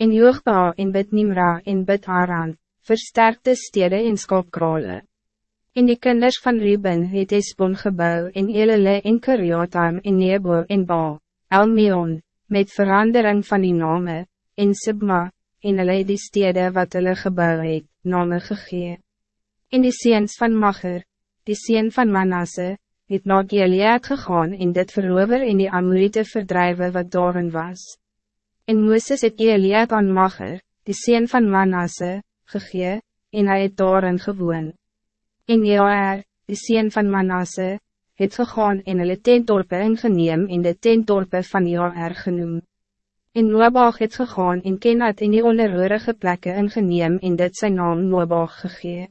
En Joogba en Bet Nimra en Bet Haran, versterkte stede en skopkrale. En die kinders van Ruben het Esbon gebouw en Elele en Kuriotam en Nebo en Ba, Elmeon, met verandering van die name, en Sibma, en hulle die stede wat hulle gebouw het, name gegee. En die seens van Macher, die seen van Manasse, het na Gilead gegaan en dit verover in die Amorite verdrijven wat daarin was. En Mooses het Gilead aan Macher, die seen van Manasse, gegee, en hij het daarin gewoon. En Joar, die seen van Manasse, het gegaan en hulle tentdorpe ingeneem in de tentdorpe van Joar genoem. En Noabag het gegaan en Kenat in die onderhoorige plekken ingeneem en dit zijn naam Noabag gegee.